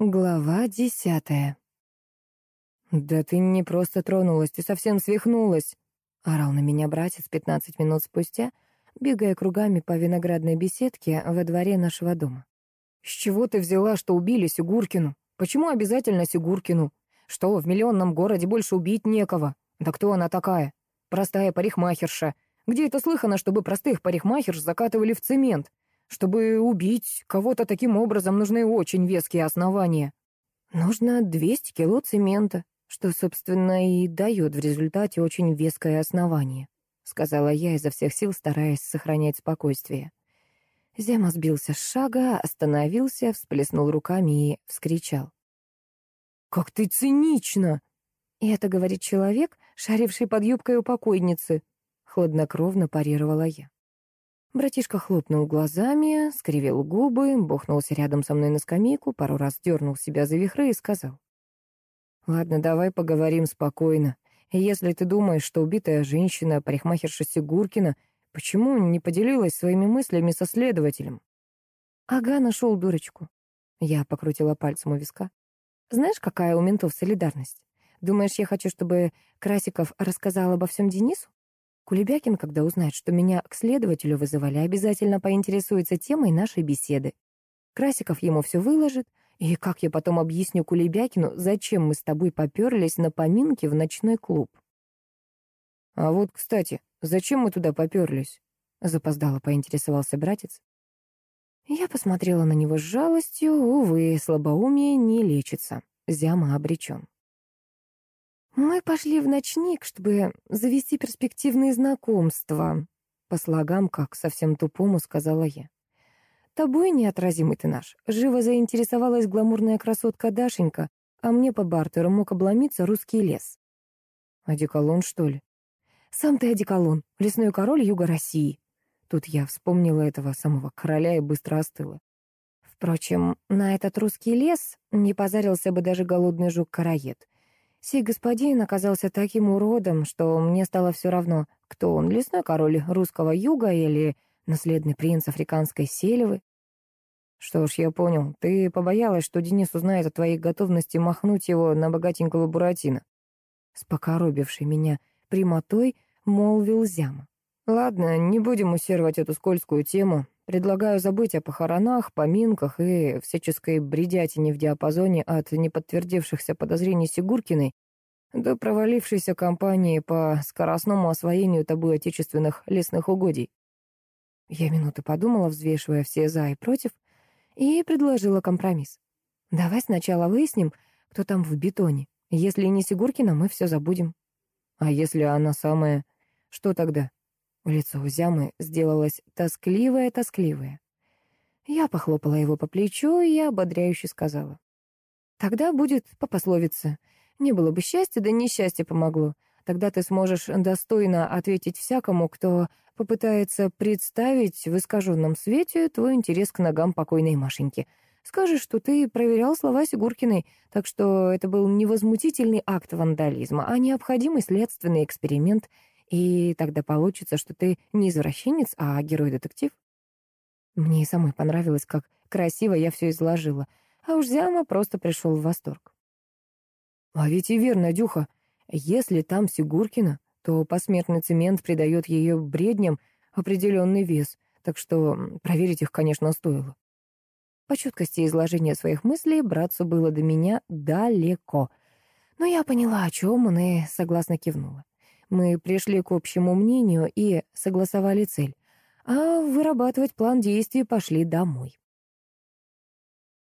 Глава десятая. «Да ты не просто тронулась, ты совсем свихнулась!» — орал на меня братец пятнадцать минут спустя, бегая кругами по виноградной беседке во дворе нашего дома. «С чего ты взяла, что убили Сигуркину? Почему обязательно Сигуркину? Что, в миллионном городе больше убить некого? Да кто она такая? Простая парикмахерша. Где это слыхано, чтобы простых парикмахерш закатывали в цемент? Чтобы убить кого-то таким образом, нужны очень веские основания. Нужно 200 кило цемента, что, собственно, и дает в результате очень веское основание, сказала я изо всех сил, стараясь сохранять спокойствие. Зема сбился с шага, остановился, всплеснул руками и вскричал. «Как ты цинично!» И это говорит человек, шаривший под юбкой у покойницы. Хладнокровно парировала я. Братишка хлопнул глазами, скривил губы, бухнулся рядом со мной на скамейку, пару раз дернул себя за вихры и сказал. «Ладно, давай поговорим спокойно. Если ты думаешь, что убитая женщина, парикмахерша Сигуркина, почему не поделилась своими мыслями со следователем?» «Ага, нашел дурочку». Я покрутила пальцем у виска. «Знаешь, какая у ментов солидарность? Думаешь, я хочу, чтобы Красиков рассказал обо всем Денису? Кулебякин, когда узнает, что меня к следователю вызывали, обязательно поинтересуется темой нашей беседы. Красиков ему все выложит, и как я потом объясню Кулебякину, зачем мы с тобой поперлись на поминки в ночной клуб? А вот, кстати, зачем мы туда поперлись? Запоздало поинтересовался братец. Я посмотрела на него с жалостью, увы, слабоумие не лечится. Зяма обречен. Мы пошли в ночник, чтобы завести перспективные знакомства. По слогам, как совсем тупому, сказала я. Тобой неотразимый ты наш. Живо заинтересовалась гламурная красотка Дашенька, а мне по бартеру мог обломиться русский лес. Одеколон, что ли? Сам ты одеколон, лесной король юга России. Тут я вспомнила этого самого короля и быстро остыла. Впрочем, на этот русский лес не позарился бы даже голодный жук-караед. Сей господин оказался таким уродом, что мне стало все равно, кто он, лесной король русского юга или наследный принц африканской селевы. Что ж, я понял, ты побоялась, что Денис узнает о твоей готовности махнуть его на богатенького Буратино. С покоробившей меня прямотой молвил Зяма. Ладно, не будем усервать эту скользкую тему. Предлагаю забыть о похоронах, поминках и всяческой бредятине в диапазоне от неподтвердившихся подозрений Сигуркиной до провалившейся кампании по скоростному освоению тобой отечественных лесных угодий. Я минуты подумала, взвешивая все «за» и «против», и предложила компромисс. Давай сначала выясним, кто там в бетоне. Если не Сигуркина, мы все забудем. А если она самая... Что тогда? Лицо у Зямы сделалось тоскливое-тоскливое. Я похлопала его по плечу и ободряюще сказала. «Тогда будет по пословице. Не было бы счастья, да несчастье помогло. Тогда ты сможешь достойно ответить всякому, кто попытается представить в искаженном свете твой интерес к ногам покойной Машеньки. Скажешь, что ты проверял слова Сигуркиной, так что это был невозмутительный акт вандализма, а необходимый следственный эксперимент — и тогда получится, что ты не извращенец, а герой-детектив. Мне и самой понравилось, как красиво я все изложила, а уж Зяма просто пришел в восторг. А ведь и верно, Дюха, если там Сигуркина, то посмертный цемент придает ее бредням определенный вес, так что проверить их, конечно, стоило. По чуткости изложения своих мыслей братцу было до меня далеко, но я поняла, о чем он, и согласно кивнула. Мы пришли к общему мнению и согласовали цель, а вырабатывать план действий пошли домой.